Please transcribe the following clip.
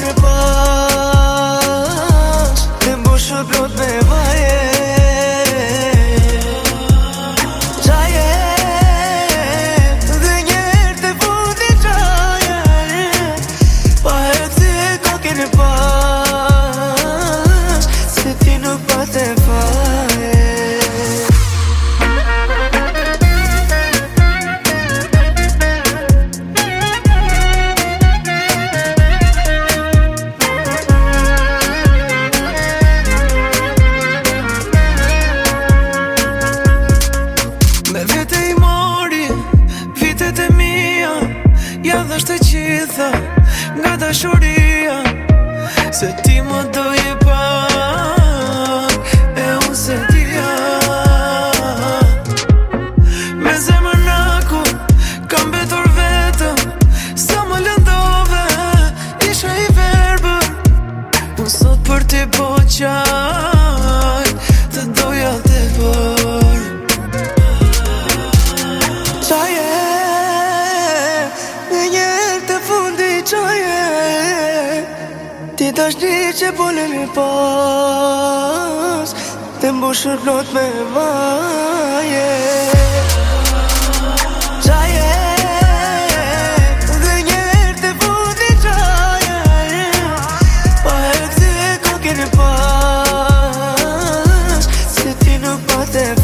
me pas Me mbushu plot me vaje Qaje Dhe njerë të fundi qaje Pa herë të si e kokin Se ti nuk pa të vaje Nga të shuria Se ti më doje pak E unë se t'i ja Me zemë në naku Kam betur vetëm Sa më lëndove Isha i verbë Unë sot për t'i poqa Tash një që bole një pas, te mbushur lot me vaj Qa je, dhe një se ti nuk pate